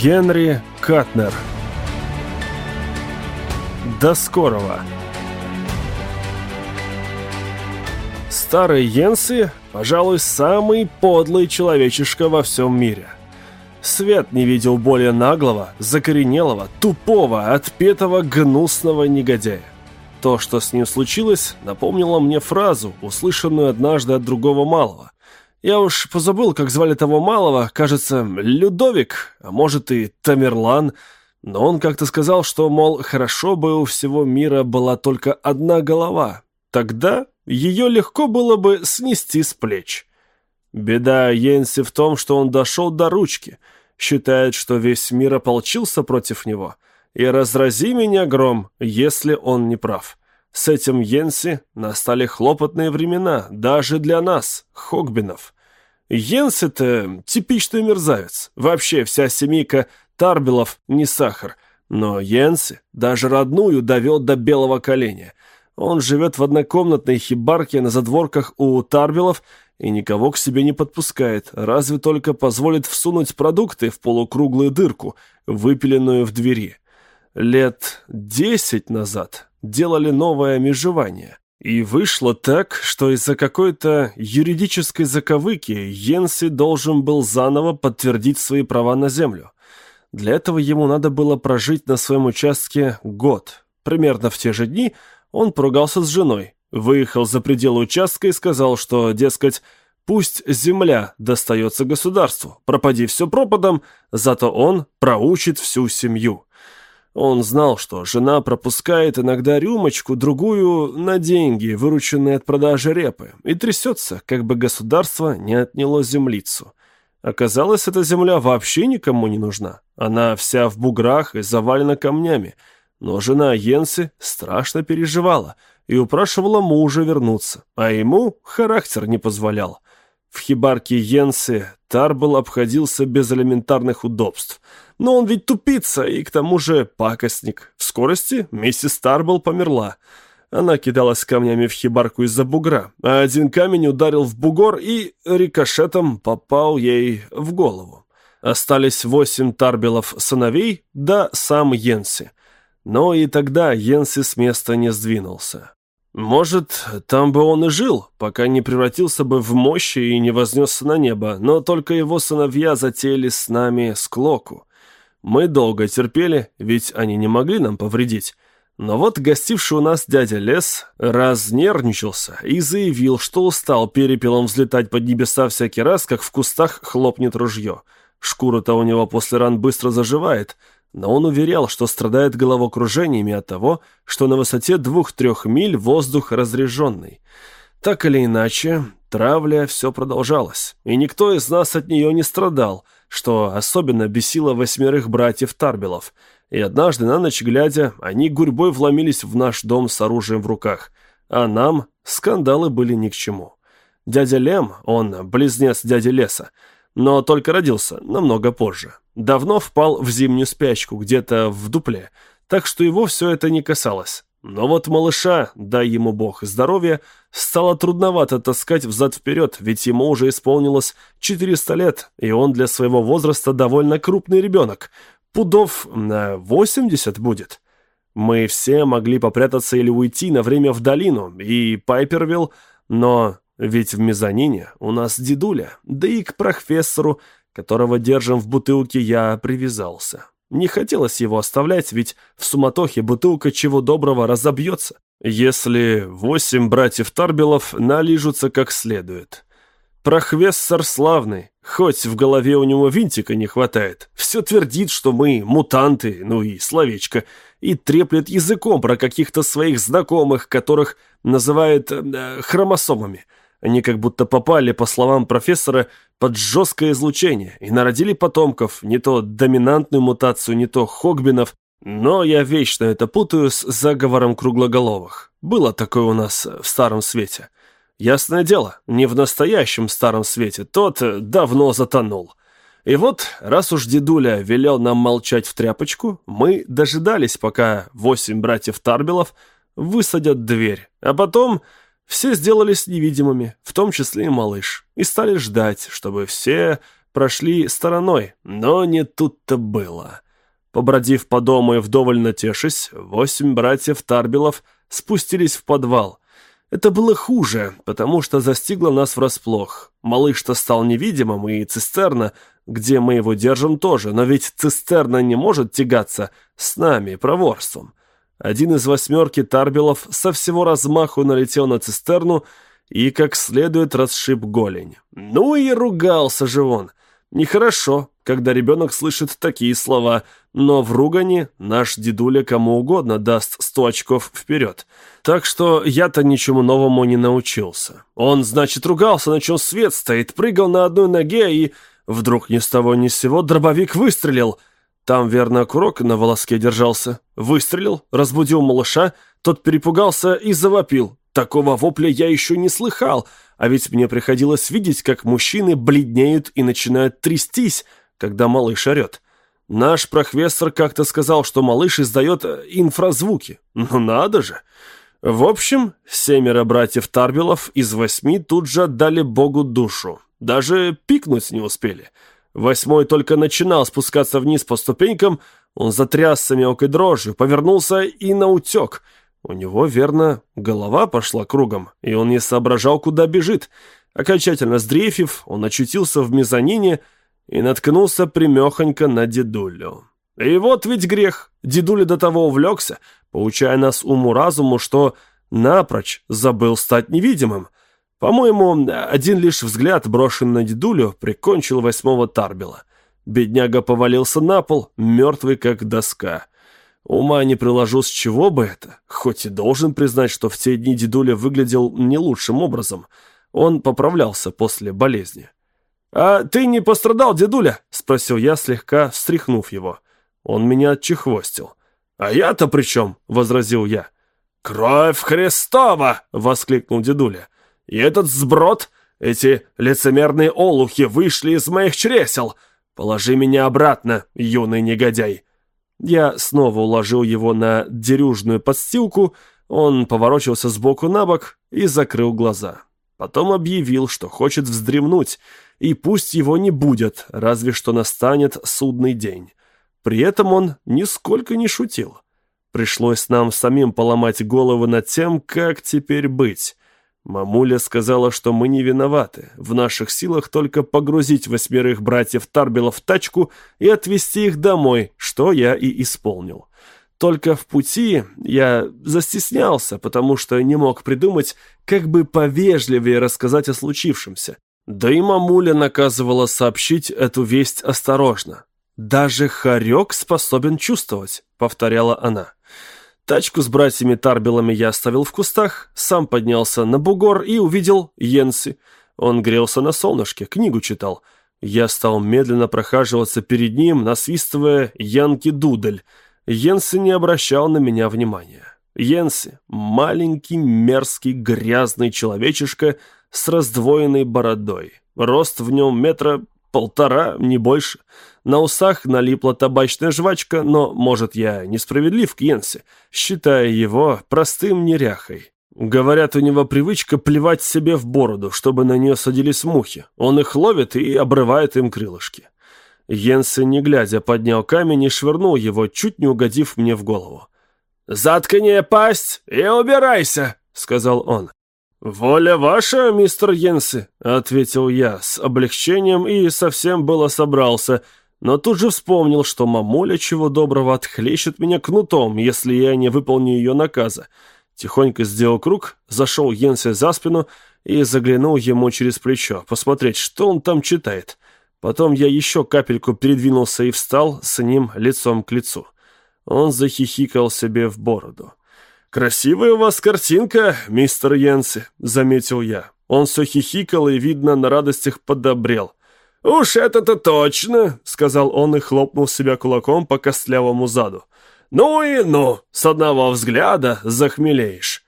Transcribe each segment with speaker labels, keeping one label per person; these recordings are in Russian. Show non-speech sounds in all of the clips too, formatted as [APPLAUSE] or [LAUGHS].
Speaker 1: Генри Катнер До скорого! Старый Йенси, пожалуй, самый подлый человечишка во всем мире. Свет не видел более наглого, закоренелого, тупого, отпетого, гнусного негодяя. То, что с ним случилось, напомнило мне фразу, услышанную однажды от другого малого. Я уж позабыл, как звали того малого, кажется, Людовик, а может и Тамерлан, но он как-то сказал, что, мол, хорошо бы у всего мира была только одна голова. Тогда ее легко было бы снести с плеч. Беда Йенси в том, что он дошел до ручки, считает, что весь мир ополчился против него, и разрази меня гром, если он не прав. С этим Йенси настали хлопотные времена, даже для нас, Хогбинов. Йенси-то типичный мерзавец. Вообще вся семейка Тарбелов не сахар. Но Йенси даже родную довел до белого коленя. Он живет в однокомнатной хибарке на задворках у Тарбелов и никого к себе не подпускает, разве только позволит всунуть продукты в полукруглую дырку, выпиленную в двери. Лет десять назад делали новое межевание. И вышло так, что из-за какой-то юридической заковыки Йенси должен был заново подтвердить свои права на землю. Для этого ему надо было прожить на своем участке год. Примерно в те же дни он поругался с женой, выехал за пределы участка и сказал, что, дескать, пусть земля достается государству, пропади все пропадом, зато он проучит всю семью. Он знал, что жена пропускает иногда рюмочку, другую на деньги, вырученные от продажи репы, и трясется, как бы государство не отняло землицу. Оказалось, эта земля вообще никому не нужна. Она вся в буграх и завалена камнями. Но жена Йенси страшно переживала и упрашивала мужа вернуться, а ему характер не позволял. В хибарке Йенси Тарбл обходился без элементарных удобств. Но он ведь тупица и к тому же пакостник. В скорости миссис Тарбл померла. Она кидалась камнями в хибарку из-за бугра, а один камень ударил в бугор и рикошетом попал ей в голову. Остались восемь Тарбелов сыновей, да сам Йенси. Но и тогда Йенси с места не сдвинулся. Может, там бы он и жил, пока не превратился бы в мощи и не вознесся на небо, но только его сыновья затеяли с нами склоку. Мы долго терпели, ведь они не могли нам повредить. Но вот гостивший у нас дядя Лес разнервничался и заявил, что устал перепелом взлетать под небеса всякий раз, как в кустах хлопнет ружье. Шкура-то у него после ран быстро заживает — но он уверял, что страдает головокружениями от того, что на высоте двух-трех миль воздух разреженный. Так или иначе, травля все продолжалась, и никто из нас от нее не страдал, что особенно бесило восьмерых братьев Тарбелов. И однажды на ночь глядя, они гурьбой вломились в наш дом с оружием в руках, а нам скандалы были ни к чему. Дядя Лем, он близнец дяди Леса, но только родился намного позже. Давно впал в зимнюю спячку, где-то в дупле, так что его все это не касалось. Но вот малыша, дай ему бог здоровья, стало трудновато таскать взад-вперед, ведь ему уже исполнилось 400 лет, и он для своего возраста довольно крупный ребенок. Пудов на 80 будет. Мы все могли попрятаться или уйти на время в долину, и Пайпервилл, но ведь в мезонине у нас дедуля, да и к профессору, которого держим в бутылке, я привязался. Не хотелось его оставлять, ведь в суматохе бутылка чего доброго разобьется, если восемь братьев Тарбелов налижутся как следует. Прохвессор славный, хоть в голове у него винтика не хватает, все твердит, что мы мутанты, ну и словечко, и треплет языком про каких-то своих знакомых, которых называет э, хромосомами. Они как будто попали, по словам профессора, под жесткое излучение и народили потомков, не то доминантную мутацию, не то хогбинов, но я вечно это путаю с заговором круглоголовых. Было такое у нас в Старом Свете. Ясное дело, не в настоящем Старом Свете, тот давно затонул. И вот, раз уж дедуля велел нам молчать в тряпочку, мы дожидались, пока восемь братьев Тарбелов высадят дверь, а потом все сделались невидимыми, в том числе и малыш, и стали ждать, чтобы все прошли стороной, но не тут-то было. Побродив по дому и вдоволь натешись, восемь братьев Тарбелов спустились в подвал. Это было хуже, потому что застигло нас врасплох. Малыш-то стал невидимым, и цистерна, где мы его держим, тоже. Но ведь цистерна не может тягаться с нами проворством. Один из восьмерки Тарбелов со всего размаху налетел на цистерну и как следует расшиб голень. Ну и ругался же он. Нехорошо, когда ребенок слышит такие слова, но в ругани наш дедуля кому угодно даст сто очков вперед. Так что я-то ничему новому не научился. Он, значит, ругался, на чем свет стоит, прыгал на одной ноге и... Вдруг ни с того ни с сего дробовик выстрелил. Там, верно, курок на волоске держался. Выстрелил, разбудил малыша, тот перепугался и завопил. Такого вопля я еще не слыхал, а ведь мне приходилось видеть, как мужчины бледнеют и начинают трястись, когда малыш орет. Наш профессор как-то сказал, что малыш издает э, инфразвуки. Ну надо же! В общем, семеро братьев Тарбелов из восьми тут же отдали Богу душу. Даже пикнуть не успели. Восьмой только начинал спускаться вниз по ступенькам, он затрясся мелкой дрожью, повернулся и наутек — у него, верно, голова пошла кругом, и он не соображал, куда бежит. Окончательно сдрейфив, он очутился в мезонине и наткнулся примехонько на дедулю. И вот ведь грех. Дедуля до того увлекся, поучая нас уму-разуму, что напрочь забыл стать невидимым. По-моему, один лишь взгляд, брошенный на дедулю, прикончил восьмого Тарбела. Бедняга повалился на пол, мертвый как доска. Ума не приложу, с чего бы это, хоть и должен признать, что в те дни дедуля выглядел не лучшим образом. Он поправлялся после болезни. «А ты не пострадал, дедуля?» — спросил я, слегка встряхнув его. Он меня отчехвостил. «А я-то при чем?» — возразил я. «Кровь Христова!» — воскликнул дедуля. «И этот сброд, эти лицемерные олухи вышли из моих чресел! Положи меня обратно, юный негодяй!» Я снова уложил его на дерюжную подстилку, он поворочился сбоку на бок и закрыл глаза. Потом объявил, что хочет вздремнуть, и пусть его не будет, разве что настанет судный день. При этом он нисколько не шутил. Пришлось нам самим поломать головы над тем, как теперь быть. Мамуля сказала, что мы не виноваты. В наших силах только погрузить восьмерых братьев Тарбела в тачку и отвезти их домой, что я и исполнил. Только в пути я застеснялся, потому что не мог придумать, как бы повежливее рассказать о случившемся. Да и мамуля наказывала сообщить эту весть осторожно. «Даже хорек способен чувствовать», — повторяла она. Тачку с братьями Тарбелами я оставил в кустах, сам поднялся на бугор и увидел Йенси. Он грелся на солнышке, книгу читал. Я стал медленно прохаживаться перед ним, насвистывая «Янки Дудель». Йенси не обращал на меня внимания. Йенси — маленький, мерзкий, грязный человечишка с раздвоенной бородой. Рост в нем метра полтора, не больше. На усах налипла табачная жвачка, но, может, я несправедлив к Йенсе, считая его простым неряхой. Говорят, у него привычка плевать себе в бороду, чтобы на нее садились мухи. Он их ловит и обрывает им крылышки. Йенсе, не глядя, поднял камень и швырнул его, чуть не угодив мне в голову. «Заткни пасть и убирайся!» — сказал он. «Воля ваша, мистер Йенси», — ответил я с облегчением и совсем было собрался — но тут же вспомнил, что мамуля чего доброго отхлещет меня кнутом, если я не выполню ее наказа. Тихонько сделал круг, зашел Йенсе за спину и заглянул ему через плечо, посмотреть, что он там читает. Потом я еще капельку передвинулся и встал с ним лицом к лицу. Он захихикал себе в бороду. «Красивая у вас картинка, мистер Йенси», — заметил я. Он все хихикал и, видно, на радостях подобрел. «Уж это-то точно!» — сказал он и хлопнул себя кулаком по костлявому заду. «Ну и ну! С одного взгляда захмелеешь!»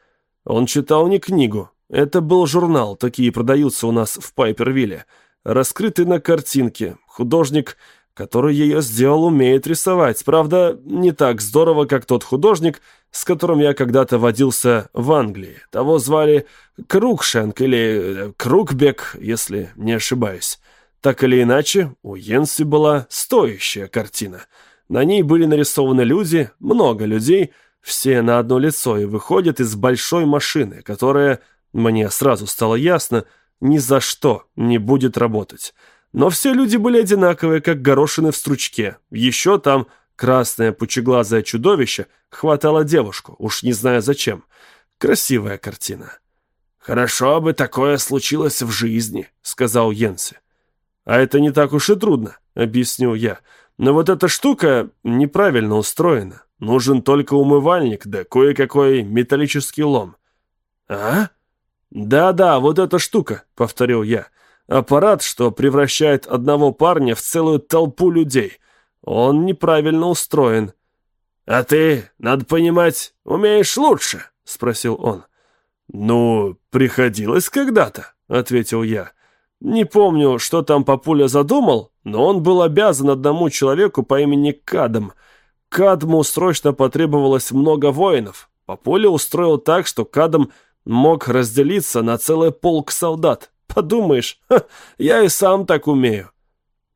Speaker 1: Он читал не книгу. Это был журнал, такие продаются у нас в Пайпервилле. Раскрытый на картинке. Художник, который ее сделал, умеет рисовать. Правда, не так здорово, как тот художник, с которым я когда-то водился в Англии. Того звали Крукшенк или Крукбек, если не ошибаюсь. Так или иначе, у Йенси была стоящая картина. На ней были нарисованы люди, много людей, все на одно лицо и выходят из большой машины, которая, мне сразу стало ясно, ни за что не будет работать. Но все люди были одинаковые, как горошины в стручке. Еще там красное пучеглазое чудовище хватало девушку, уж не знаю зачем. Красивая картина. «Хорошо бы такое случилось в жизни», — сказал Йенси. «А это не так уж и трудно», — объяснил я. «Но вот эта штука неправильно устроена. Нужен только умывальник, да кое-какой металлический лом». «А?» «Да-да, вот эта штука», — повторил я. Аппарат, что превращает одного парня в целую толпу людей. Он неправильно устроен. «А ты, надо понимать, умеешь лучше?» — спросил он. «Ну, приходилось когда-то», — ответил я. «Не помню, что там Папуля задумал, но он был обязан одному человеку по имени Кадам. Кадму срочно потребовалось много воинов. Папуля устроил так, что Кадам мог разделиться на целый полк солдат. Подумаешь, [LAUGHS] ха, я и сам так умею».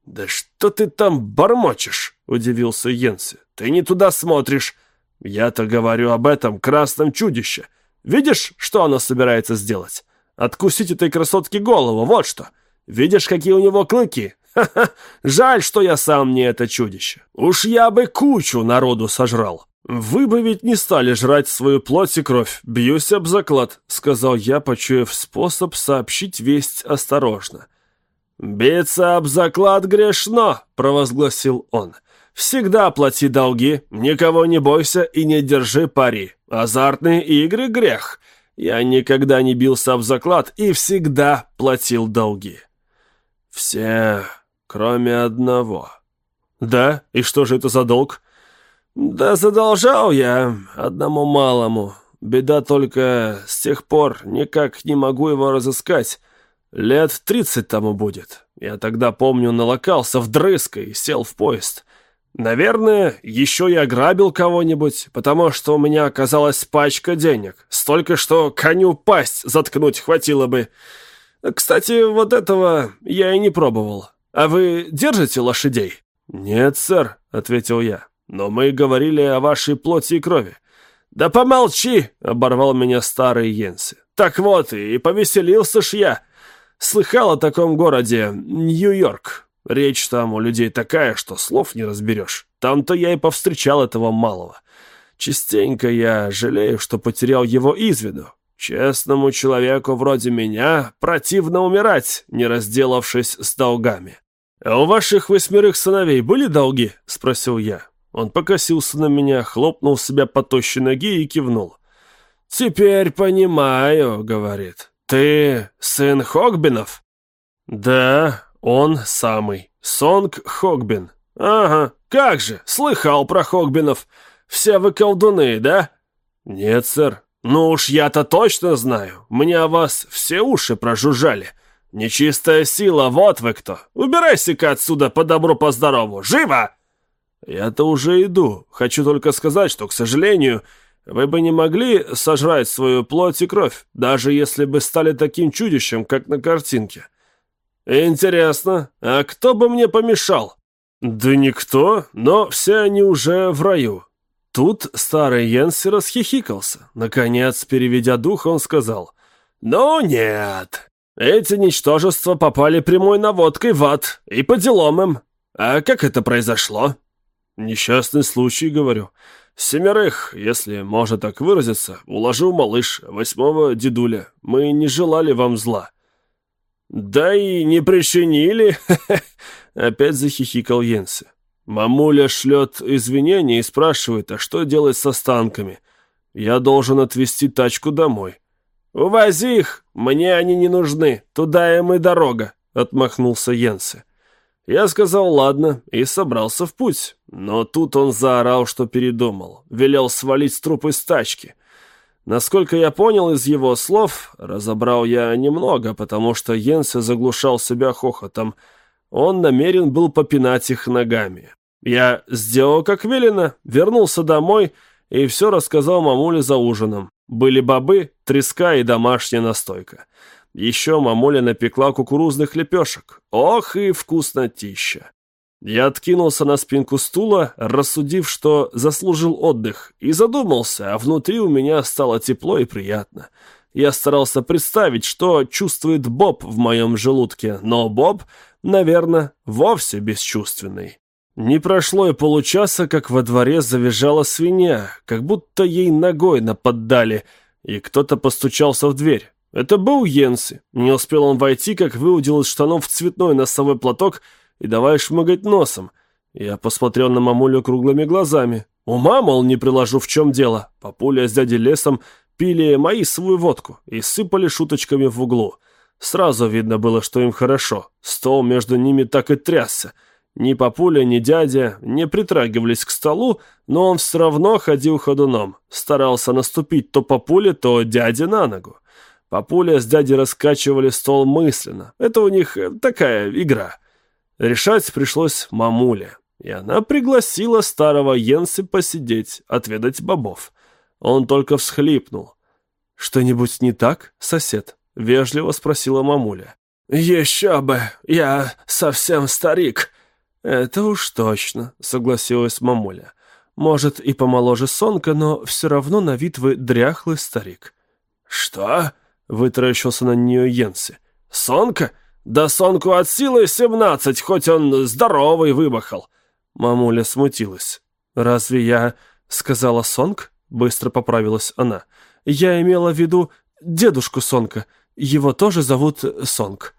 Speaker 1: «Да что ты там бормочешь?» — удивился Йенси. «Ты не туда смотришь. Я-то говорю об этом красном чудище. Видишь, что оно собирается сделать? Откусить этой красотке голову, вот что. Видишь, какие у него клыки? Ха-ха, жаль, что я сам не это чудище. Уж я бы кучу народу сожрал». «Вы бы ведь не стали жрать свою плоть и кровь, бьюсь об заклад», — сказал я, почуяв способ сообщить весть осторожно. «Биться об заклад грешно», — провозгласил он. «Всегда плати долги, никого не бойся и не держи пари. Азартные игры — грех. Я никогда не бился об заклад и всегда платил долги». «Все, кроме одного». «Да? И что же это за долг?» «Да задолжал я одному малому. Беда только с тех пор никак не могу его разыскать. Лет тридцать тому будет. Я тогда, помню, налокался вдрызг и сел в поезд. Наверное, еще и ограбил кого-нибудь, потому что у меня оказалась пачка денег. Столько, что коню пасть заткнуть хватило бы. Кстати, вот этого я и не пробовал. А вы держите лошадей?» «Нет, сэр», — ответил я. Но мы говорили о вашей плоти и крови». «Да помолчи!» — оборвал меня старый Йенси. «Так вот, и повеселился ж я. Слыхал о таком городе Нью-Йорк. Речь там у людей такая, что слов не разберешь. Там-то я и повстречал этого малого. Частенько я жалею, что потерял его из виду. Честному человеку вроде меня противно умирать, не разделавшись с долгами. «А у ваших восьмерых сыновей были долги?» — спросил я. Он покосился на меня, хлопнул себя по тощей ноге и кивнул. «Теперь понимаю», — говорит. «Ты сын Хогбинов?» «Да, он самый. Сонг Хогбин». «Ага, как же, слыхал про Хогбинов. Все вы колдуны, да?» «Нет, сэр». «Ну уж я-то точно знаю. Мне о вас все уши прожужжали. Нечистая сила, вот вы кто. Убирайся-ка отсюда по добру, по здорову. Живо!» «Я-то уже иду. Хочу только сказать, что, к сожалению, вы бы не могли сожрать свою плоть и кровь, даже если бы стали таким чудищем, как на картинке». «Интересно, а кто бы мне помешал?» «Да никто, но все они уже в раю». Тут старый Йенси расхихикался. Наконец, переведя дух, он сказал, «Ну нет, эти ничтожества попали прямой наводкой в ад, и по делам им. А как это произошло?» «Несчастный случай, говорю. Семерых, если можно так выразиться, уложил малыш, восьмого дедуля. Мы не желали вам зла». «Да и не причинили!» Опять захихикал Йенси. Мамуля шлет извинения и спрашивает, а что делать с останками? Я должен отвезти тачку домой. «Увози их! Мне они не нужны. Туда им и дорога!» — отмахнулся Йенси. Я сказал «ладно» и собрался в путь. Но тут он заорал, что передумал. Велел свалить труп из тачки. Насколько я понял из его слов, разобрал я немного, потому что Йенсе заглушал себя хохотом. Он намерен был попинать их ногами. Я сделал как велено, вернулся домой и все рассказал мамуле за ужином. Были бобы, треска и домашняя настойка. Еще мамуля напекла кукурузных лепешек. Ох и вкуснотища. Я откинулся на спинку стула, рассудив, что заслужил отдых, и задумался, а внутри у меня стало тепло и приятно. Я старался представить, что чувствует Боб в моем желудке, но Боб, наверное, вовсе бесчувственный. Не прошло и получаса, как во дворе завизжала свинья, как будто ей ногой наподдали, и кто-то постучался в дверь. Это был Йенси. Не успел он войти, как выудил из штанов цветной носовой платок и давай шмыгать носом. Я посмотрел на мамулю круглыми глазами. Ума, мол, не приложу, в чем дело. Папуля с дядей Лесом пили мои свою водку и сыпали шуточками в углу. Сразу видно было, что им хорошо. Стол между ними так и трясся. Ни папуля, ни дядя не притрагивались к столу, но он все равно ходил ходуном. Старался наступить то папуле, то дяде на ногу. Папуля с дядей раскачивали стол мысленно. Это у них э, такая игра. Решать пришлось мамуле. И она пригласила старого Йенси посидеть, отведать бобов. Он только всхлипнул. «Что-нибудь не так, сосед?» — вежливо спросила мамуля. «Еще бы! Я совсем старик!» «Это уж точно», — согласилась мамуля. «Может, и помоложе Сонка, но все равно на вид вы дряхлый старик». «Что?» Вытаращился на нее Йенси. «Сонка? Да Сонку от силы семнадцать, хоть он здоровый выбахал!» Мамуля смутилась. «Разве я...» — сказала Сонг? Быстро поправилась она. «Я имела в виду дедушку Сонка. Его тоже зовут Сонг».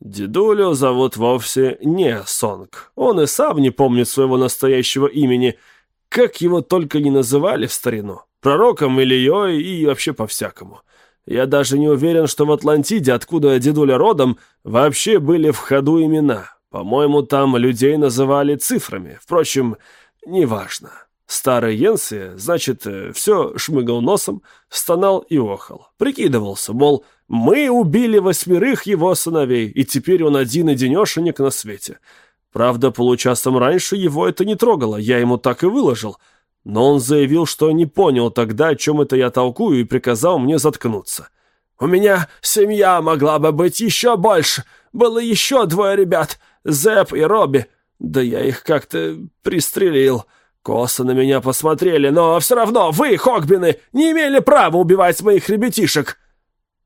Speaker 1: «Дедулю зовут вовсе не Сонг. Он и сам не помнит своего настоящего имени. Как его только не называли в старину. Пророком Ильей и вообще по-всякому. Я даже не уверен, что в Атлантиде, откуда дедуля родом, вообще были в ходу имена. По-моему, там людей называли цифрами. Впрочем, неважно. Старый Йенси, значит, все шмыгал носом, стонал и охал. Прикидывался, мол, мы убили восьмерых его сыновей, и теперь он один одинешенек на свете. Правда, получасом раньше его это не трогало, я ему так и выложил — но он заявил, что не понял тогда, о чем это я толкую, и приказал мне заткнуться. «У меня семья могла бы быть еще больше. Было еще двое ребят, Зэп и Робби. Да я их как-то пристрелил. Косо на меня посмотрели, но все равно вы, Хогбины, не имели права убивать моих ребятишек».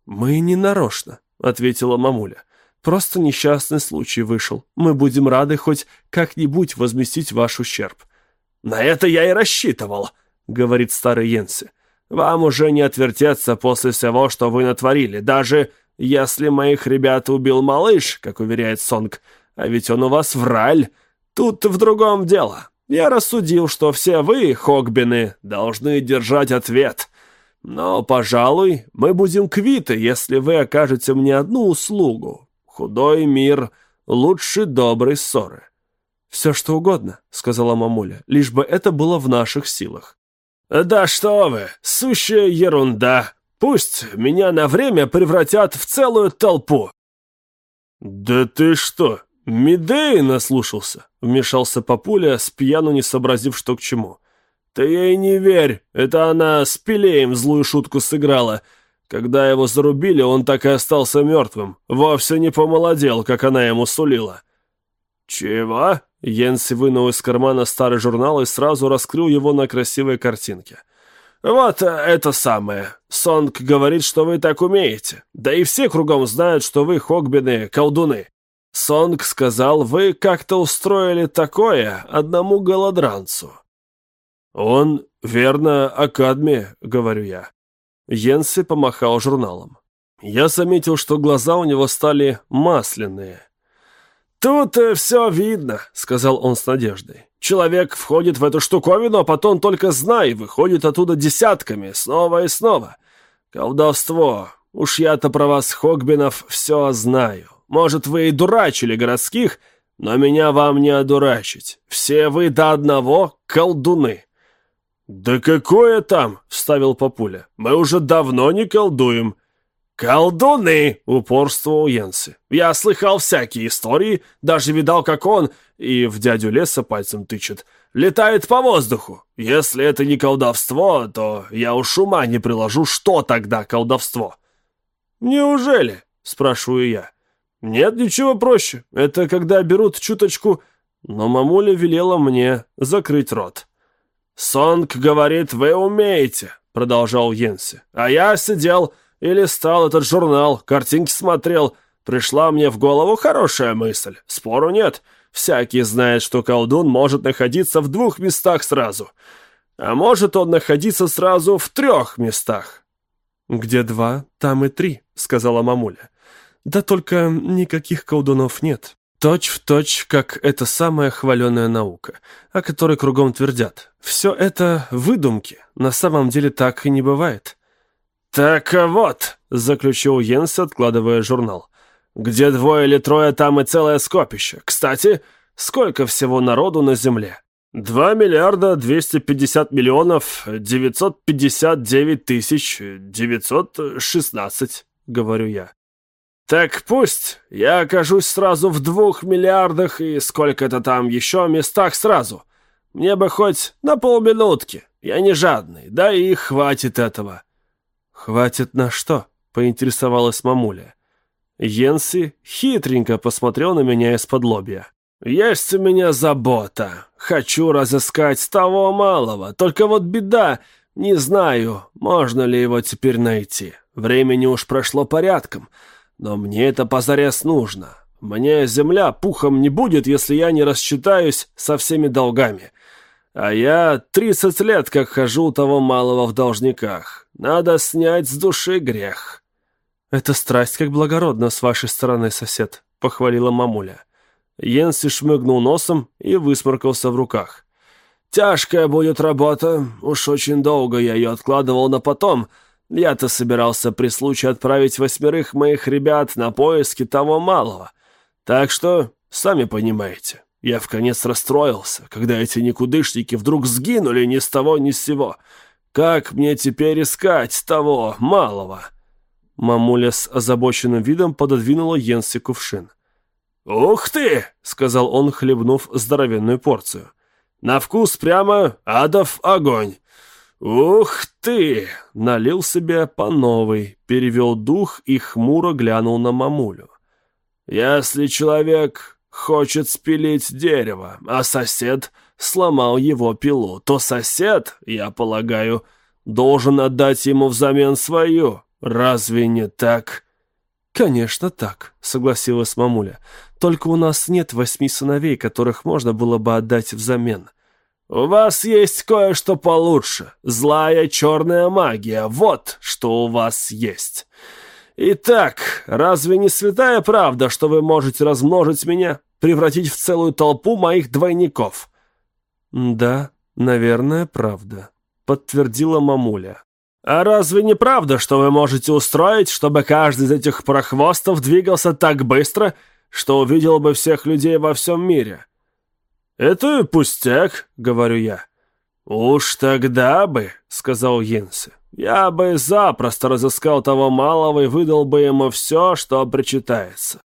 Speaker 1: «Мы не нарочно», — ответила мамуля. «Просто несчастный случай вышел. Мы будем рады хоть как-нибудь возместить ваш ущерб. «На это я и рассчитывал», — говорит старый Йенси. «Вам уже не отвертеться после всего, что вы натворили, даже если моих ребят убил малыш, как уверяет Сонг, а ведь он у вас враль. Тут в другом дело. Я рассудил, что все вы, Хогбины, должны держать ответ. Но, пожалуй, мы будем квиты, если вы окажете мне одну услугу. Худой мир лучше доброй ссоры». «Все что угодно», — сказала мамуля, — «лишь бы это было в наших силах». «Да что вы, сущая ерунда. Пусть меня на время превратят в целую толпу». «Да ты что, Медеи наслушался?» — вмешался папуля, с пьяну не сообразив, что к чему. «Ты ей не верь, это она с Пелеем злую шутку сыграла. Когда его зарубили, он так и остался мертвым, вовсе не помолодел, как она ему сулила». «Чего?» Йенси вынул из кармана старый журнал и сразу раскрыл его на красивой картинке. «Вот это самое. Сонг говорит, что вы так умеете. Да и все кругом знают, что вы хогбины, колдуны. Сонг сказал, вы как-то устроили такое одному голодранцу». «Он, верно, Акадми», — говорю я. Йенси помахал журналом. Я заметил, что глаза у него стали масляные. «Тут э, все видно», — сказал он с надеждой. «Человек входит в эту штуковину, а потом только знай, выходит оттуда десятками, снова и снова. Колдовство. Уж я-то про вас, Хогбинов, все знаю. Может, вы и дурачили городских, но меня вам не одурачить. Все вы до одного колдуны». «Да какое там?» — вставил Папуля. «Мы уже давно не колдуем. «Колдуны!» — упорствовал Йенси. «Я слыхал всякие истории, даже видал, как он, и в дядю леса пальцем тычет, летает по воздуху. Если это не колдовство, то я уж ума не приложу, что тогда колдовство». «Неужели?» спрашиваю я. Нет, ничего проще. Это когда берут чуточку... Но мамуля велела мне закрыть рот. «Сонг говорит, вы умеете», — продолжал Йенси. «А я сидел и листал этот журнал, картинки смотрел. Пришла мне в голову хорошая мысль. Спору нет. Всякий знает, что колдун может находиться в двух местах сразу. А может он находиться сразу в трех местах.
Speaker 2: «Где два, там и три», — сказала мамуля. «Да только никаких колдунов нет. Точь в точь, как эта самая хваленая наука, о которой кругом твердят. Все это выдумки, на самом деле так и не бывает».
Speaker 1: «Так вот», — заключил Йенс, откладывая журнал. Где двое или трое, там и целое скопище. Кстати, сколько всего народу на Земле? Два миллиарда двести пятьдесят миллионов девятьсот пятьдесят девять тысяч девятьсот шестнадцать, говорю я. Так пусть я окажусь сразу в двух миллиардах и сколько-то там еще местах сразу. Мне бы хоть на полминутки. Я не жадный, да и хватит этого.
Speaker 2: Хватит на что? Поинтересовалась мамуля.
Speaker 1: Йенси хитренько посмотрел на меня из-под лобья. «Есть у меня забота. Хочу разыскать того малого. Только вот беда. Не знаю, можно ли его теперь найти. Времени уж прошло порядком. Но мне это позарез нужно. Мне земля пухом не будет, если я не рассчитаюсь со всеми долгами. А я тридцать лет как хожу у того малого в должниках. Надо снять с души грех».
Speaker 2: «Это страсть как благородно с вашей стороны, сосед», — похвалила мамуля.
Speaker 1: Йенси шмыгнул носом и высморкался в руках. «Тяжкая будет работа. Уж очень долго я ее откладывал на потом. Я-то собирался при случае отправить восьмерых моих ребят на поиски того малого. Так что, сами понимаете, я в конец расстроился, когда эти никудышники вдруг сгинули ни с того ни с сего. Как мне теперь искать того малого?»
Speaker 2: Мамуля с озабоченным видом пододвинула Йенси кувшин.
Speaker 1: «Ух ты!» — сказал он, хлебнув здоровенную порцию. «На вкус прямо адов огонь!» «Ух ты!» — налил себе по новой, перевел дух и хмуро глянул на мамулю. «Если человек хочет спилить дерево, а сосед сломал его пилу, то сосед, я полагаю, должен отдать ему взамен свою, «Разве не так?»
Speaker 2: «Конечно так», — согласилась мамуля. «Только у нас нет восьми сыновей, которых можно было бы отдать взамен».
Speaker 1: «У вас есть кое-что получше. Злая черная магия. Вот что у вас есть. Итак, разве не святая правда, что вы можете размножить меня, превратить в целую толпу моих двойников?»
Speaker 2: «Да, наверное, правда», — подтвердила мамуля.
Speaker 1: «А разве не правда, что вы можете устроить, чтобы каждый из этих прохвостов двигался так быстро, что увидел бы всех людей во всем мире?» «Это пустяк», — говорю я. «Уж тогда бы», — сказал Йенси, — «я бы запросто разыскал того малого и выдал бы ему все, что причитается.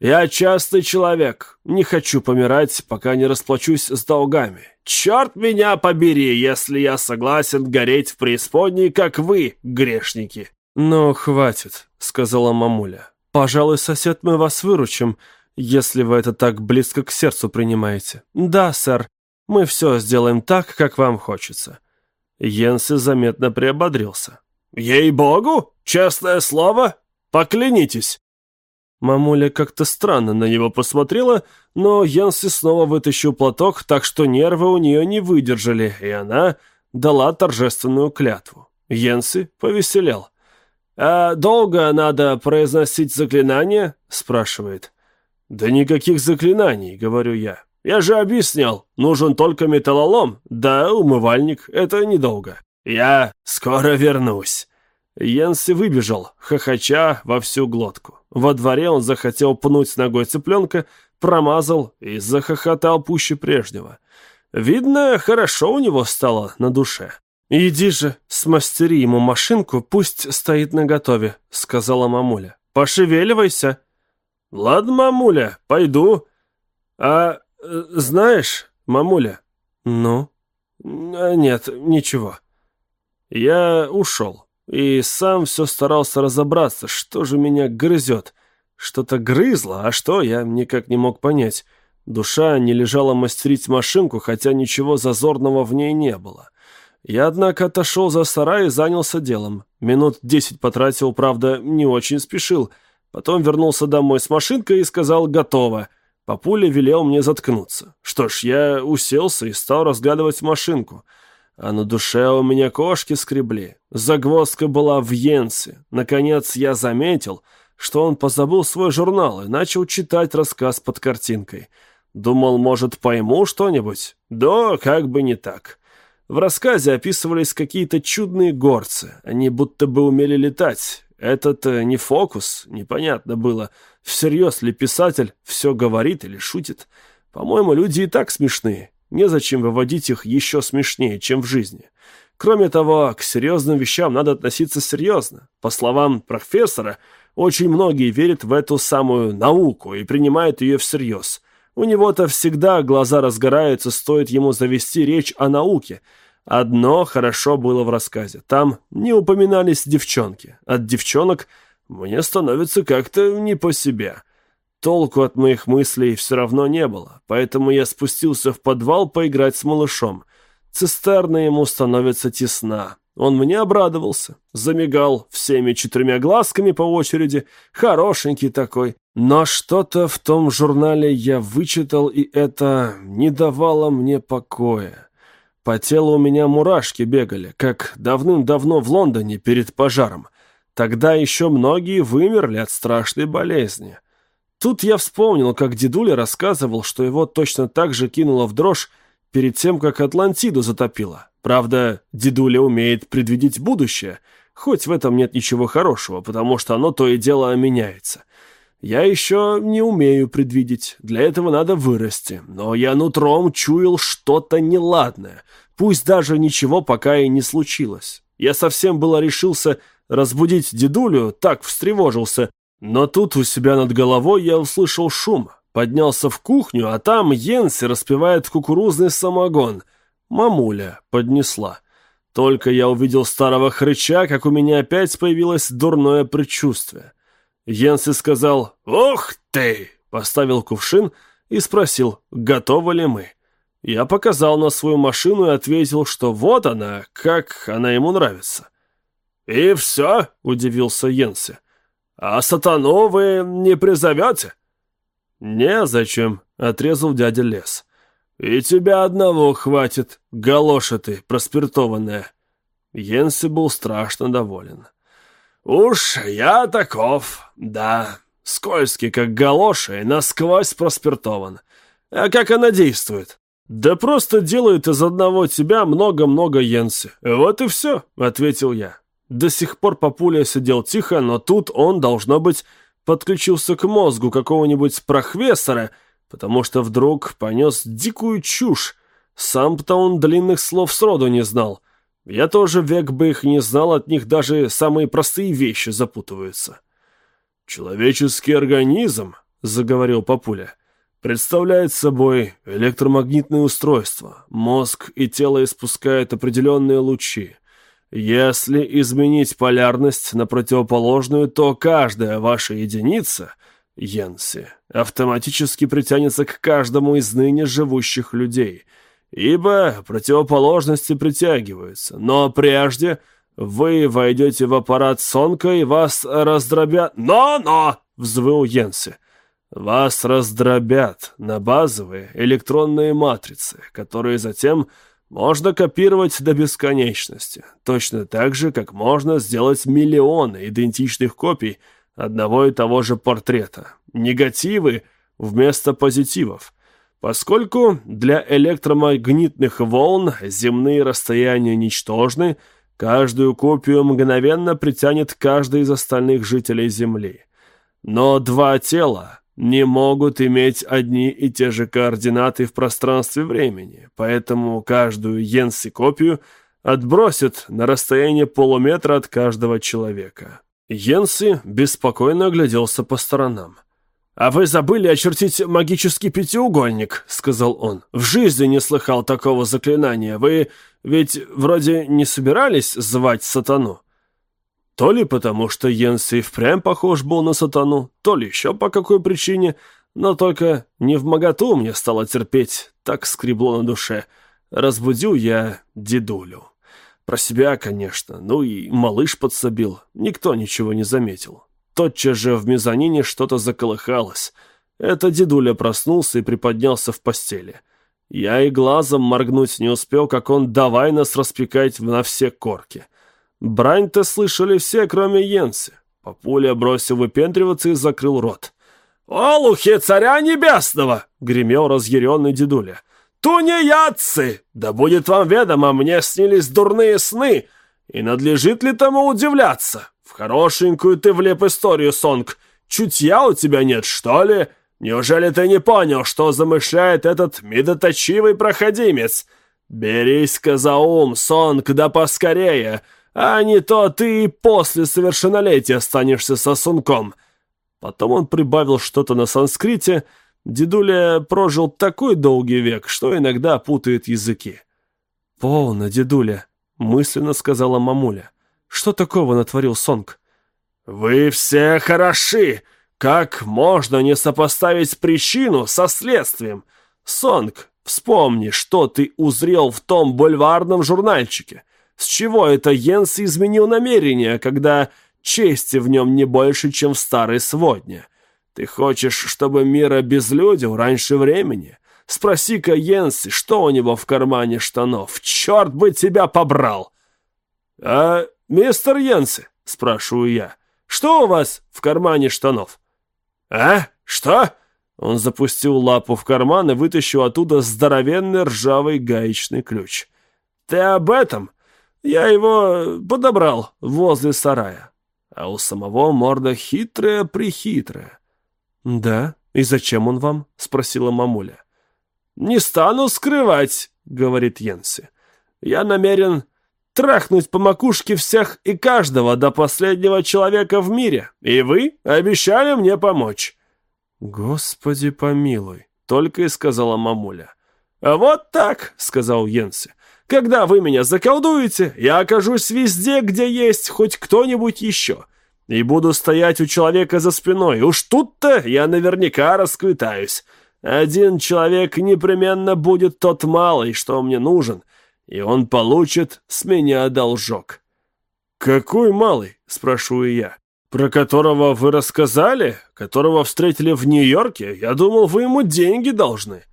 Speaker 1: Я частый человек, не хочу помирать, пока не расплачусь с долгами. Черт меня побери, если я согласен гореть в преисподней, как вы, грешники.
Speaker 2: Ну, хватит, сказала мамуля. Пожалуй, сосед, мы вас выручим, если вы это так близко к сердцу принимаете. Да, сэр, мы все сделаем так, как вам хочется.
Speaker 1: Йенси заметно приободрился. «Ей-богу! Честное слово! Поклянитесь!»
Speaker 2: Мамуля как-то странно на него посмотрела, но Янси снова вытащил платок, так что нервы у нее не выдержали, и она дала торжественную клятву. Янси повеселел.
Speaker 1: «А долго надо произносить заклинание?» – спрашивает. «Да никаких заклинаний», – говорю я. «Я же объяснял, нужен только металлолом, да умывальник, это недолго. Я скоро вернусь». Йенси выбежал, хохоча во всю глотку. Во дворе он захотел пнуть ногой цыпленка, промазал и захохотал пуще прежнего. Видно, хорошо у него стало на душе.
Speaker 2: «Иди же, смастери ему машинку, пусть стоит наготове», — сказала мамуля. «Пошевеливайся».
Speaker 1: «Ладно, мамуля, пойду». «А знаешь, мамуля?»
Speaker 2: «Ну?»
Speaker 1: а, «Нет, ничего». Я ушел. и сам все старался разобраться, что же меня грызет. Что-то грызло, а что, я никак не мог понять. Душа не лежала мастерить машинку, хотя ничего зазорного в ней не было. Я, однако, отошел за сарай и занялся делом. Минут десять потратил, правда, не очень спешил. Потом вернулся домой с машинкой и сказал «готово». Папуля велел мне заткнуться. Что ж, я уселся и стал разглядывать машинку. А на душе у меня кошки скребли. Загвоздка была в Йенсе. Наконец я заметил, что он позабыл свой журнал и начал читать рассказ под картинкой. Думал, может, пойму что-нибудь? Да, как бы не так. В рассказе описывались какие-то чудные горцы. Они будто бы умели летать. Этот э, не фокус, непонятно было, всерьез ли писатель все говорит или шутит. По-моему, люди и так смешные. Незачем выводить их еще смешнее, чем в жизни. Кроме того, к серьезным вещам надо относиться серьезно. По словам профессора, очень многие верят в эту самую науку и принимают ее всерьез. У него-то всегда глаза разгораются, стоит ему завести речь о науке – Одно хорошо было в рассказе. Там не упоминались девчонки. От девчонок мне становится как-то не по себе. Толку от моих мыслей все равно не было, поэтому я спустился в подвал поиграть с малышом. Цистерна ему становится тесна. Он мне обрадовался, замигал всеми четырьмя глазками по очереди, хорошенький такой. Но что-то в том журнале я вычитал, и это не давало мне покоя. По телу у меня мурашки бегали, как давным-давно в Лондоне перед пожаром. Тогда еще многие вымерли от страшной болезни. Тут я вспомнил, как дедуля рассказывал, что его точно так же кинуло в дрожь перед тем, как Атлантиду затопило. Правда, дедуля умеет предвидеть будущее, хоть в этом нет ничего хорошего, потому что оно то и дело меняется. Я еще не умею предвидеть, для этого надо вырасти, но я нутром чуял что-то неладное, пусть даже ничего пока и не случилось. Я совсем было решился разбудить дедулю, так встревожился, но тут у себя над головой я услышал шум, поднялся в кухню, а там Йенси распевает кукурузный самогон. Мамуля поднесла. Только я увидел старого хрыча, как у меня опять появилось дурное предчувствие. Йенси сказал «Ух ты!», поставил кувшин и спросил, готовы ли мы. Я показал на свою машину и ответил, что вот она, как она ему нравится. «И все?» — удивился Йенси. «А сатану вы не призовете?» «Не-зачем», — отрезал дядя Лес. «И тебя одного хватит, галоша ты, проспиртованная». Йенси был страшно доволен. «Уж я таков, да. Скользкий, как галоши, и насквозь проспиртован. А как она действует?» «Да просто делает из одного тебя много-много Йенси. Вот и все», — ответил я. До сих пор папуля сидел тихо, но тут он, должно быть, подключился к мозгу какого-нибудь прохвессора, потому что вдруг понес дикую чушь. Сам-то он длинных слов сроду не знал. Я тоже век бы их не знал, от них даже самые простые вещи запутываются. «Человеческий организм», — заговорил папуля, — представляет собой электромагнитное устройство. Мозг и тело испускают определенные лучи. Если изменить полярность на противоположную, то каждая ваша единица, Йенси, автоматически притянется к каждому из ныне живущих людей — ибо противоположности притягиваются. Но прежде вы войдете в аппарат Сонка и вас раздробят... «Но-но!» — взвыл Йенси. «Вас раздробят на базовые электронные матрицы, которые затем можно копировать до бесконечности, точно так же, как можно сделать миллионы идентичных копий одного и того же портрета. Негативы вместо позитивов — Поскольку для электромагнитных волн земные расстояния ничтожны, каждую копию мгновенно притянет каждый из остальных жителей Земли. Но два тела не могут иметь одни и те же координаты в пространстве времени, поэтому каждую Йенси-копию отбросит на расстояние полуметра от каждого человека. Йенси беспокойно огляделся по сторонам. «А вы забыли очертить магический пятиугольник», — сказал он. «В жизни не слыхал такого заклинания. Вы ведь вроде не собирались звать сатану?» То ли потому, что Йенси и впрямь похож был на сатану, то ли еще по какой причине, но только не в моготу мне стало терпеть, так скребло на душе. Разбудил я дедулю. Про себя, конечно, ну и малыш подсобил, никто ничего не заметил. Тотчас же в мезонине что-то заколыхалось. Это дедуля проснулся и приподнялся в постели. Я и глазом моргнуть не успел, как он давай нас распекать на все корки. Брань-то слышали все, кроме Йенси. Папуля бросил выпендриваться и закрыл рот. «Олухи царя небесного!» — гремел разъяренный дедуля. «Тунеядцы! Да будет вам ведомо, мне снились дурные сны, и надлежит ли тому удивляться? Хорошенькую ты влеп историю, Сонг. Чутья у тебя нет, что ли? Неужели ты не понял, что замышляет этот медоточивый проходимец? Берись-ка за ум, Сонг, да поскорее, а не то ты и после совершеннолетия останешься сосунком». Потом он прибавил что-то на санскрите — Дедуля прожил такой долгий век, что иногда путает языки. «Полно, дедуля», — мысленно сказала мамуля. «Что такого натворил Сонг?» «Вы все хороши! Как можно не сопоставить причину со следствием? Сонг, вспомни, что ты узрел в том бульварном журнальчике. С чего это Йенс изменил намерение, когда чести в нем не больше, чем в старой сводне?» Ты хочешь, чтобы мир обезлюдил раньше времени? Спроси-ка Йенси, что у него в кармане штанов. Черт бы тебя побрал!» «А, мистер Йенси?» — спрашиваю я. «Что у вас в кармане штанов?» «А? Что?» Он запустил лапу в карман и вытащил оттуда здоровенный ржавый гаечный ключ. «Ты об этом? Я его подобрал возле сарая. А у самого морда хитрая-прихитрая.
Speaker 2: «Да? И зачем он вам?» — спросила мамуля.
Speaker 1: «Не стану скрывать», — говорит Йенси. «Я намерен трахнуть по макушке всех и каждого до последнего человека в мире, и вы обещали мне помочь».
Speaker 2: «Господи помилуй», — только и сказала мамуля.
Speaker 1: «Вот так», — сказал Йенси. «Когда вы меня заколдуете, я окажусь везде, где есть хоть кто-нибудь еще и буду стоять у человека за спиной. Уж тут-то я наверняка расквитаюсь. Один человек непременно будет тот малый, что мне нужен, и он получит с меня должок». «Какой малый?» — спрашиваю я. «Про которого вы рассказали? Которого встретили в Нью-Йорке? Я думал, вы ему деньги должны».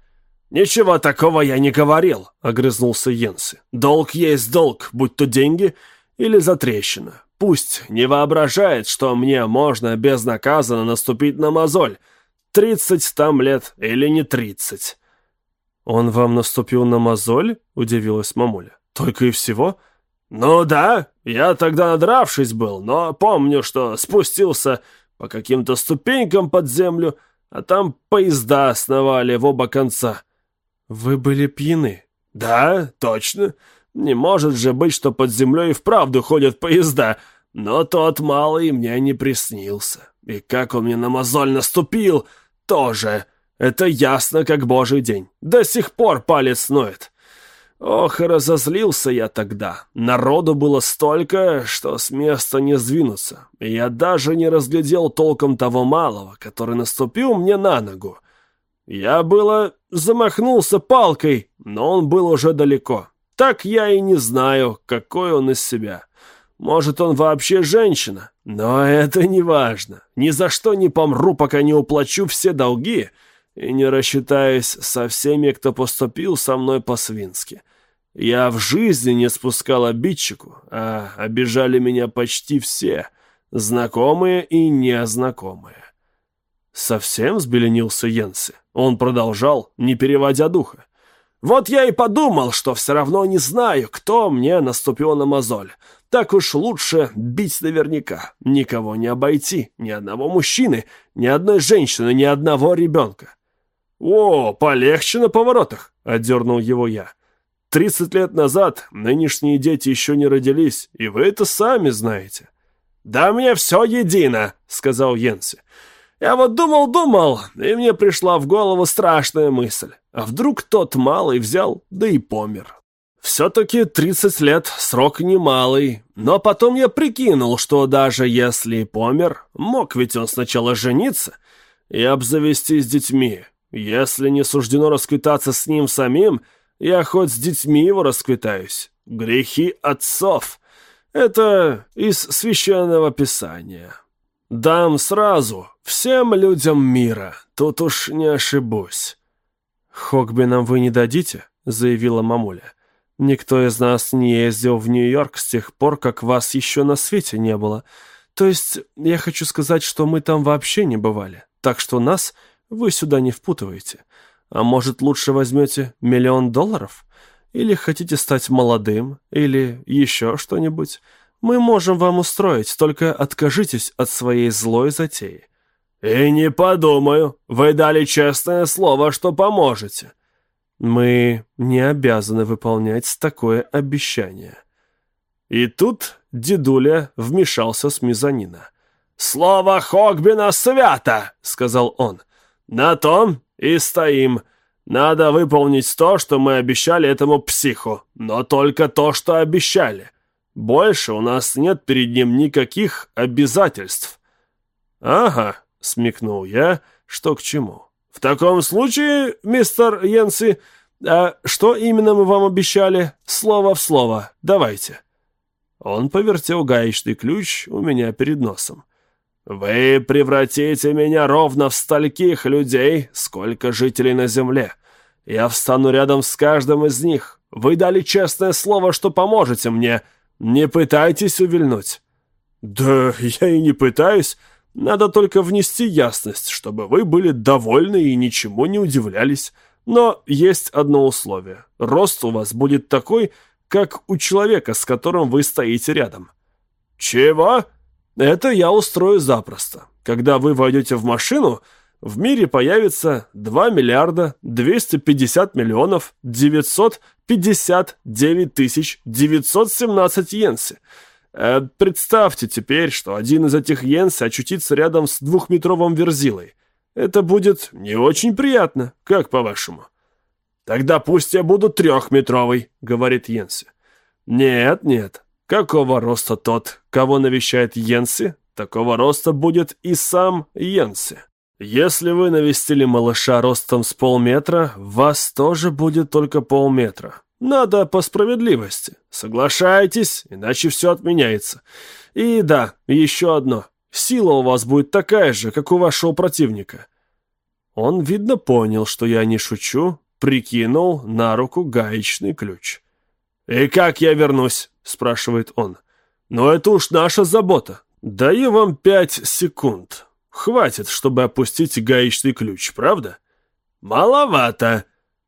Speaker 1: «Ничего такого я не говорил», — огрызнулся Йенси. «Долг есть долг, будь то деньги или затрещина. Пусть не воображает, что мне можно безнаказанно наступить на мозоль. Тридцать там лет или не тридцать».
Speaker 2: «Он вам наступил на мозоль?» — удивилась мамуля. «Только и всего?»
Speaker 1: «Ну да, я тогда надравшись был, но помню, что спустился по каким-то ступенькам под землю, а там поезда сновали в оба конца».
Speaker 2: «Вы были пьяны?»
Speaker 1: «Да, точно. Не может же быть, что под землей вправду ходят поезда, но тот малый мне не приснился. И как он мне на мозоль наступил, тоже. Это ясно, как божий день. До сих пор палец ноет. Ох, разозлился я тогда. Народу было столько, что с места не сдвинуться. Я даже не разглядел толком того малого, который наступил мне на ногу. Я было замахнулся палкой, но он был уже далеко. Так я и не знаю, какой он из себя. Может, он вообще женщина, но это не важно. Ни за что не помру, пока не уплачу все долги и не рассчитаюсь со всеми, кто поступил со мной по-свински. Я в жизни не спускал обидчику, а обижали меня почти все, знакомые и незнакомые. Совсем взбеленился Йенси. Он продолжал, не переводя духа. Вот я и подумал, что все равно не знаю, кто мне наступил на мозоль. Так уж лучше бить наверняка. Никого не обойти, ни одного мужчины, ни одной женщины, ни одного ребенка. «О, полегче на поворотах», — отдернул его я. «Тридцать лет назад нынешние дети еще не родились, и вы это сами знаете». «Да мне все едино», — сказал Йенси. Я вот думал-думал, и мне пришла в голову страшная мысль. А вдруг тот малый взял, да и помер. Все-таки 30 лет — срок немалый, но потом я прикинул, что даже если помер, мог ведь он сначала жениться и обзавестись детьми. Если не суждено расквитаться с ним самим, я хоть с детьми его расквитаюсь. Грехи отцов. Это из священного писания. Дам сразу, всем людям мира, тут уж не ошибусь.
Speaker 2: «Хогбинам вы не дадите?» — заявила мамуля. «Никто из нас не ездил в Нью-Йорк с тех пор, как вас еще на свете не было. То есть я хочу сказать, что мы там вообще не бывали, так что нас вы сюда не впутываете. А может, лучше возьмете миллион долларов? Или хотите стать молодым, или еще что-нибудь? Мы можем вам устроить, только откажитесь от своей злой затеи».
Speaker 1: «И не подумаю. Вы дали честное слово, что поможете».
Speaker 2: «Мы не обязаны выполнять такое обещание».
Speaker 1: И тут дедуля вмешался с мезонина. «Слово Хогбина свято!» — сказал он. «На том и стоим. Надо выполнить то, что мы обещали этому психу, но только то, что обещали. Больше у нас нет перед ним никаких обязательств». «Ага», — смекнул я, что к чему. «В таком случае, мистер Йенси, а что именно мы вам обещали? Слово в слово. Давайте». Он повертел гаечный ключ у меня перед носом. «Вы превратите меня ровно в стольких людей, сколько жителей на земле. Я встану рядом с каждым из них. Вы дали честное слово, что поможете мне. Не пытайтесь увильнуть». «Да я и не пытаюсь. Надо только внести ясность, чтобы вы были довольны и ничему не удивлялись. Но есть одно условие. Рост у вас будет такой, как у человека, с которым вы стоите рядом». «Чего?» Это я устрою запросто. Когда вы войдете в машину, в мире появится 2 миллиарда 250 миллионов 959 тысяч 917 йенси. Э, представьте теперь, что один из этих йенси очутится рядом с двухметровым верзилой. Это будет не очень приятно, как по-вашему? Тогда пусть я буду трехметровый, говорит Йенси. Нет, нет, Какого роста тот, кого навещает Йенси, такого роста будет и сам Йенси. Если вы навестили малыша ростом с полметра, вас тоже будет только полметра. Надо по справедливости. Соглашайтесь, иначе все отменяется. И да, еще одно. Сила у вас будет такая же, как у вашего противника. Он, видно, понял, что я не шучу, прикинул на руку гаечный ключ. «И как я вернусь?» — спрашивает он. «Но это уж наша забота. Даю вам пять секунд. Хватит, чтобы опустить гаечный ключ, правда?» «Маловато.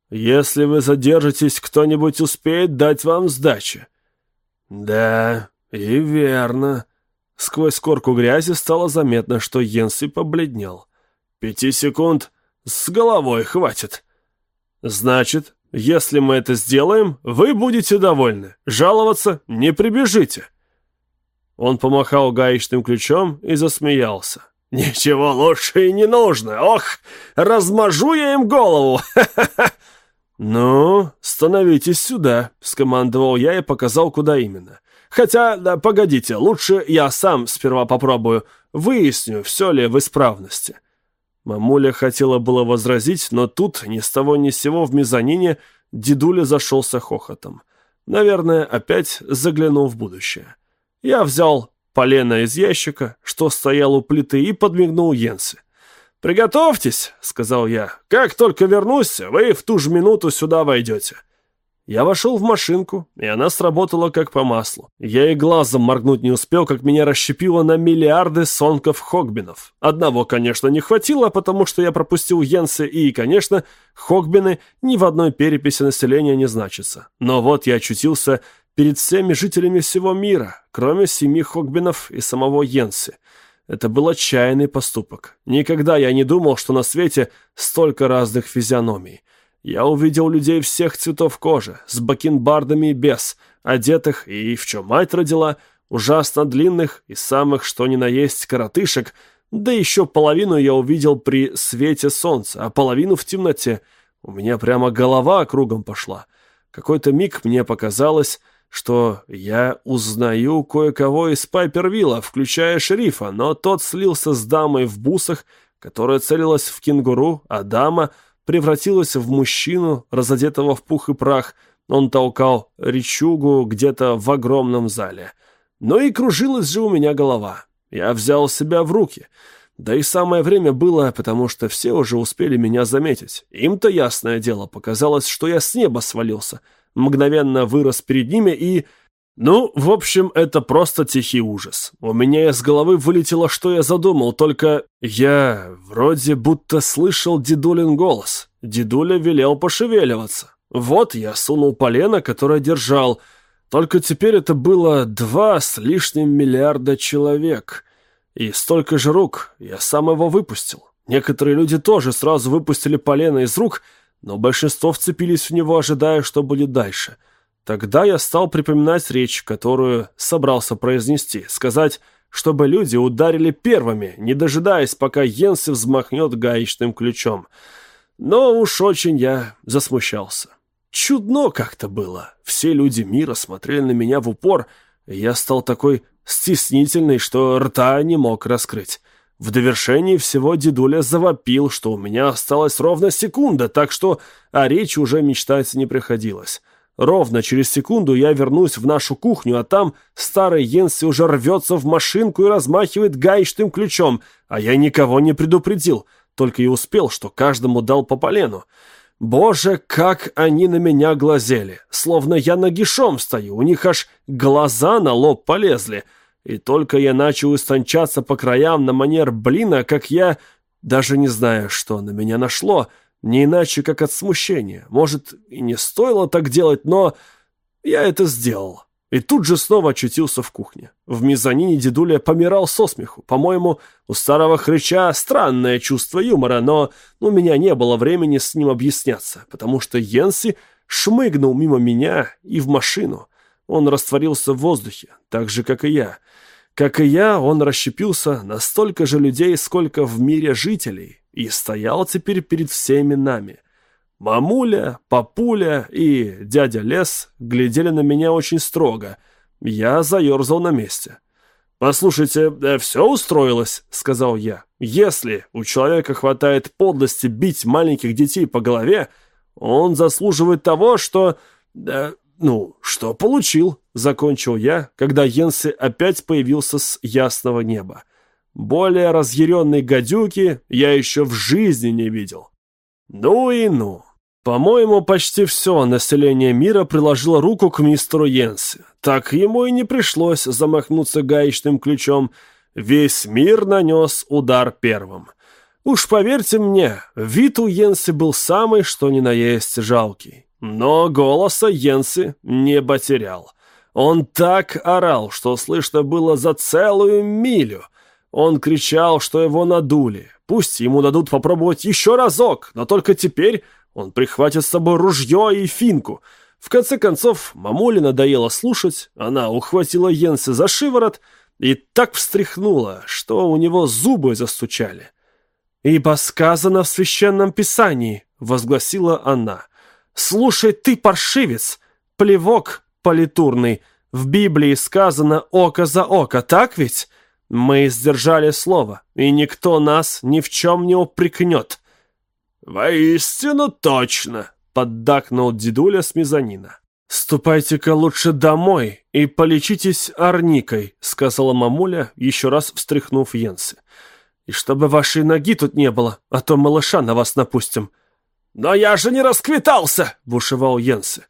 Speaker 1: Если вы задержитесь, кто-нибудь успеет дать вам сдачи». «Да, и верно». Сквозь корку грязи стало заметно, что Йенси побледнел. «Пяти секунд с головой хватит». «Значит, если мы это сделаем, вы будете довольны. Жаловаться не прибежите». Он помахал гаечным ключом и засмеялся. «Ничего лучше и не нужно. Ох, размажу я им голову! [LAUGHS] «Ну, становитесь сюда», — скомандовал я и показал, куда именно. «Хотя, да, погодите, лучше я сам сперва попробую, выясню, все ли в исправности». Мамуля хотела было возразить, но тут, ни с того ни с сего в мезонине, дедуля зашелся хохотом. Наверное, опять заглянул в будущее. Я взял полено из ящика, что стоял у плиты, и подмигнул Йенсе. «Приготовьтесь», — сказал я. «Как только вернусь, вы в ту же минуту сюда войдете». Я вошел в машинку, и она сработала как по маслу. Я и глазом моргнуть не успел, как меня расщепило на миллиарды сонков-хогбинов. Одного, конечно, не хватило, потому что я пропустил Йенсы, и, конечно, хогбины ни в одной переписи населения не значатся. Но вот я очутился перед всеми жителями всего мира, кроме семи хогбинов и самого Йенсы. Это был отчаянный поступок. Никогда я не думал, что на свете столько разных физиономий. Я увидел людей всех цветов кожи, с бакенбардами и без, одетых и, в чем мать родила, ужасно длинных и самых что ни на есть коротышек, да еще половину я увидел при свете солнца, а половину в темноте. У меня прямо голова кругом пошла. Какой-то миг мне показалось, что я узнаю кое-кого из Пайпервилла, включая шерифа, но тот слился с дамой в бусах, которая целилась в кенгуру, а дама превратилась в мужчину, разодетого в пух и прах. Он толкал речугу где-то в огромном зале. Но и кружилась же у меня голова. Я взял себя в руки. Да и самое время было, потому что все уже успели меня заметить. Им-то, ясное дело, показалось, что я с неба свалился. Мгновенно вырос перед ними и... Ну, в общем, это просто тихий ужас. У меня из головы вылетело, что я задумал, только я вроде будто слышал дедулин голос. Дедуля велел пошевеливаться. Вот я сунул полено, которое держал. Только теперь это было два с лишним миллиарда человек. И столько же рук, я сам его выпустил. Некоторые люди тоже сразу выпустили полено из рук, но большинство вцепились в него, ожидая, что будет дальше — Тогда я стал припоминать речь, которую собрался произнести, сказать, чтобы люди ударили первыми, не дожидаясь, пока Йенси взмахнет гаечным ключом. Но уж очень я засмущался. Чудно как-то было. Все люди мира смотрели на меня в упор, и я стал такой стеснительный, что рта не мог раскрыть. В довершении всего дедуля завопил, что у меня осталась ровно секунда, так что о речи уже мечтать не приходилось. Ровно через секунду я вернусь в нашу кухню, а там старый Йенси уже рвется в машинку и размахивает гаечным ключом, а я никого не предупредил, только и успел, что каждому дал по полену. Боже, как они на меня глазели, словно я нагишом стою, у них аж глаза на лоб полезли. И только я начал истончаться по краям на манер блина, как я, даже не знаю, что на меня нашло, — не иначе, как от смущения. Может, и не стоило так делать, но я это сделал. И тут же снова очутился в кухне. В мезонине дедуля помирал со смеху. По-моему, у старого хрыча странное чувство юмора, но у меня не было времени с ним объясняться, потому что Йенси шмыгнул мимо меня и в машину. Он растворился в воздухе, так же, как и я. Как и я, он расщепился на столько же людей, сколько в мире жителей, и стоял теперь перед всеми нами. Мамуля, папуля и дядя Лес глядели на меня очень строго. Я заерзал на месте. «Послушайте, э, все устроилось», — сказал я. «Если у человека хватает подлости бить маленьких детей по голове, он заслуживает того, что... Да, ну, что получил», — закончил я, когда Йенси опять появился с ясного неба. Более разъяренной гадюки я еще в жизни не видел. Ну и ну. По-моему, почти все население мира приложило руку к мистеру Йенси. Так ему и не пришлось замахнуться гаечным ключом. Весь мир нанес удар первым. Уж поверьте мне, вид у Йенси был самый, что ни на есть, жалкий. Но голоса Йенси не потерял. Он так орал, что слышно было за целую милю — он кричал, что его надули. Пусть ему дадут попробовать еще разок, но только теперь он прихватит с собой ружье и финку. В конце концов, мамуле надоело слушать, она ухватила Йенса за шиворот и так встряхнула, что у него зубы застучали. «Ибо сказано в священном писании», — возгласила она. «Слушай ты, паршивец, плевок политурный, в Библии сказано око за око, так ведь?» Мы сдержали слово, и никто нас ни в чем не упрекнет. «Воистину точно!» — поддакнул дедуля с мезонина. «Ступайте-ка лучше домой и полечитесь арникой», — сказала мамуля, еще раз встряхнув Йенси. «И чтобы вашей ноги тут не было, а то малыша на вас напустим». «Но я же не расквитался!» — бушевал Йенси.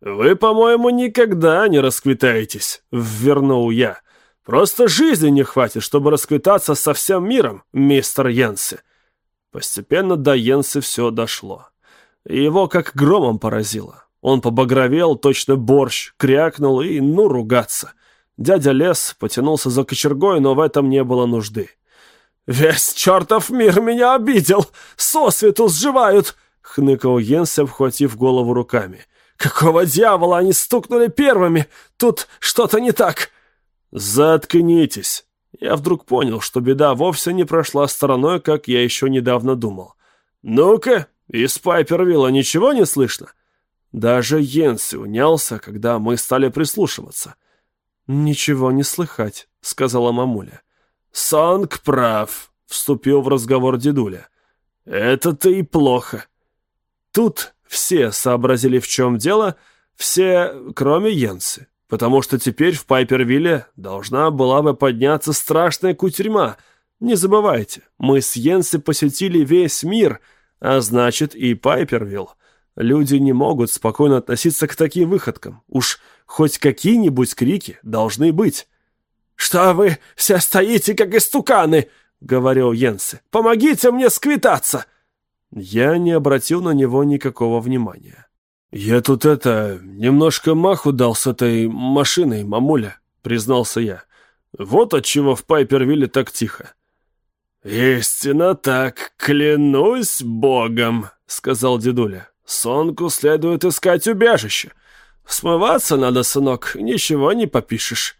Speaker 1: «Вы, по-моему, никогда не расквитаетесь», — ввернул я. Просто жизни не хватит, чтобы расквитаться со всем миром, мистер Йенси. Постепенно до Йенси все дошло. Его как громом поразило. Он побагровел, точно борщ, крякнул и ну ругаться. Дядя Лес потянулся за кочергой, но в этом не было нужды. «Весь чертов мир меня обидел! Сосвету сживают!» — хныкал Йенси, обхватив голову руками. «Какого дьявола они стукнули первыми? Тут что-то не так!» «Заткнитесь!» Я вдруг понял, что беда вовсе не прошла стороной, как я еще недавно думал. «Ну-ка, из Пайпервилла ничего не слышно?» Даже Йенси унялся, когда мы стали прислушиваться.
Speaker 2: «Ничего не слыхать», — сказала мамуля.
Speaker 1: «Сонг прав», — вступил в разговор дедуля. «Это-то и плохо». Тут все сообразили, в чем дело, все, кроме Йенси, потому что теперь в Пайпервилле должна была бы подняться страшная кутерьма. Не забывайте, мы с Йенси посетили весь мир, а значит и Пайпервилл. Люди не могут спокойно относиться к таким выходкам. Уж хоть какие-нибудь крики должны быть. «Что вы все стоите, как истуканы?» — говорил Йенси. «Помогите мне сквитаться!» Я не обратил на него никакого внимания. «Я тут это... немножко маху дал с этой машиной, мамуля», — признался я. «Вот отчего в Пайпервилле так тихо». «Истинно так, клянусь богом», — сказал дедуля. Сонку следует искать убежище. Смываться надо, сынок, ничего не попишешь.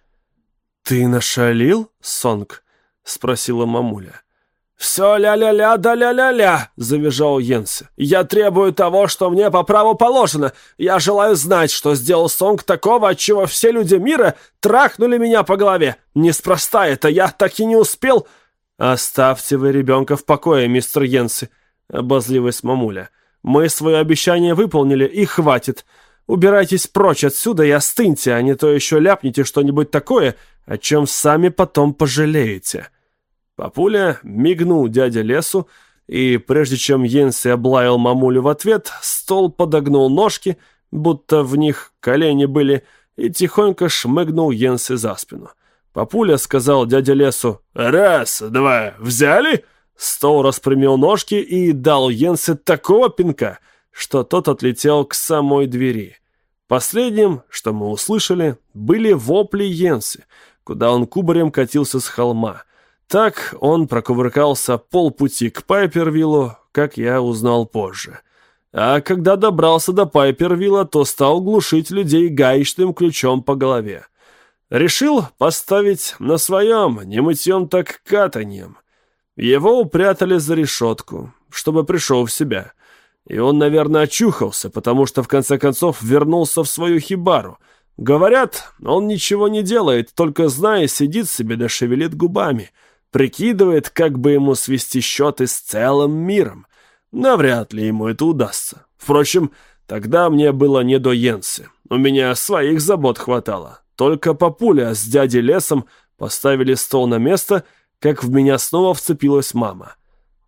Speaker 2: Ты нашалил, Сонг? Спросила мамуля.
Speaker 1: «Все ля-ля-ля да ля-ля-ля!» — завизжал Йенси. «Я требую того, что мне по праву положено. Я желаю знать, что сделал Сонг такого, от чего все люди мира трахнули меня по голове. Неспроста это, я так и не успел...»
Speaker 2: «Оставьте вы ребенка в покое, мистер Йенси», — обозлилась мамуля. Мы свое обещание выполнили, и хватит. Убирайтесь прочь отсюда и остыньте, а не то еще ляпните что-нибудь такое, о чем сами потом пожалеете».
Speaker 1: Папуля мигнул дядя лесу, и прежде чем Йенси облаял мамулю в ответ, стол подогнул ножки, будто в них колени были, и тихонько шмыгнул Йенси за спину. Папуля сказал дяде лесу «Раз, два, взяли?» Стол распрямил ножки и дал Йенсе такого пинка, что тот отлетел к самой двери. Последним, что мы услышали, были вопли Йенси, куда он кубарем катился с холма. Так он прокувыркался полпути к Пайпервиллу, как я узнал позже. А когда добрался до Пайпервилла, то стал глушить людей гаечным ключом по голове. Решил поставить на своем, не мытьем так катаньем. Его упрятали за решетку, чтобы пришел в себя. И он, наверное, очухался, потому что в конце концов вернулся в свою хибару. Говорят, он ничего не делает, только зная, сидит себе да шевелит губами. Прикидывает, как бы ему свести счеты с целым миром. Навряд ли ему это удастся. Впрочем, тогда мне было не до Йенси. У меня своих забот хватало. Только папуля с дядей Лесом поставили стол на место — как в меня снова вцепилась мама.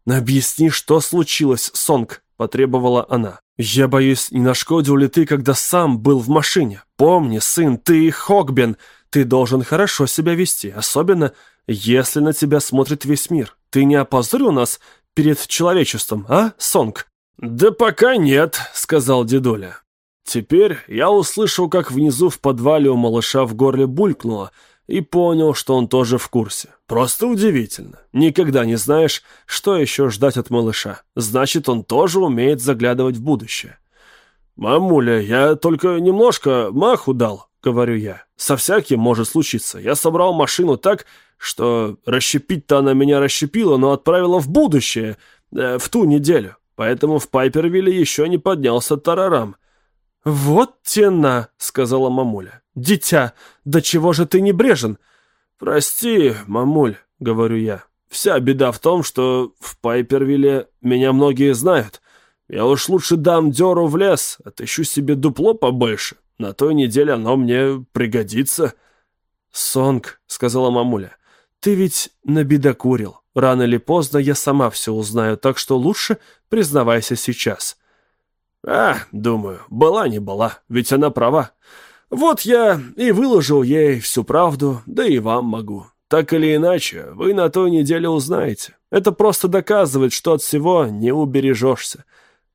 Speaker 2: «Объясни, что случилось, Сонг», — потребовала она. «Я боюсь, не нашкодил ли ты, когда сам был в машине? Помни, сын, ты Хогбен, ты должен хорошо себя вести, особенно если на тебя смотрит весь мир. Ты не опозорил нас перед человечеством, а, Сонг?»
Speaker 1: «Да пока нет», — сказал дедуля. Теперь я услышал, как внизу в подвале у малыша в горле булькнуло — и понял, что он тоже в курсе. Просто удивительно. Никогда не знаешь, что еще ждать от малыша. Значит, он тоже умеет заглядывать в будущее. «Мамуля, я только немножко маху дал», — говорю я. «Со всяким может случиться. Я собрал машину так, что расщепить-то она меня расщепила, но отправила в будущее, э, в ту неделю. Поэтому в Пайпервилле еще не поднялся тарарам.
Speaker 2: «Вот тена», — сказала мамуля. «Дитя, да чего же ты не брежен?»
Speaker 1: «Прости, мамуль», — говорю я. «Вся беда в том, что в Пайпервилле меня многие знают. Я уж лучше дам дёру в лес, отыщу себе дупло побольше. На той неделе оно мне пригодится».
Speaker 2: «Сонг», — сказала мамуля, — «ты ведь набедокурил. Рано или поздно я сама все узнаю, так что лучше признавайся сейчас».
Speaker 1: А, думаю, была не была, ведь она права. Вот я и выложил ей всю правду, да и вам могу. Так или иначе, вы на той неделе узнаете. Это просто доказывает, что от всего не убережешься.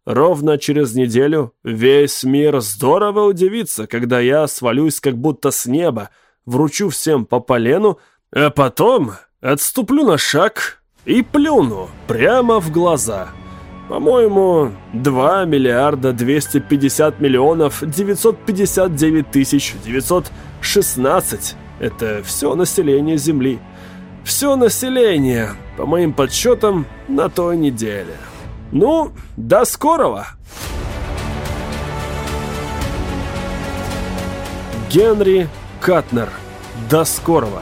Speaker 1: Ровно через неделю весь мир здорово удивится, когда я свалюсь как будто с неба, вручу всем по полену, а потом отступлю на шаг и плюну прямо в глаза». По-моему, 2 миллиарда 250 миллионов 959 тысяч 916 – это все население Земли. Все население, по моим подсчетам, на той неделе. Ну, до скорого! Генри Катнер. До скорого.